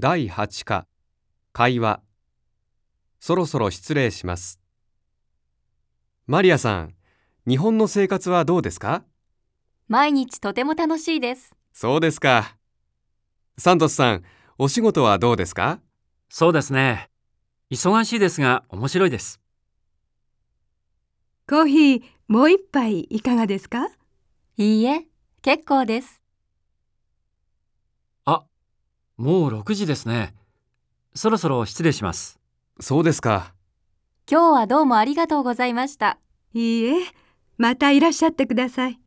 第8課会話そろそろ失礼しますマリアさん日本の生活はどうですか？毎日とても楽しいです。そうですかサントスさんお仕事はどうですか？そうですね。忙しいですが面白いです。コーヒーもう一杯いかがですか？いいえ、結構です。あ、もう6時ですね。そろそろ失礼します。そうですか今日はどうもありがとうございました。いいえ、またいらっしゃってください。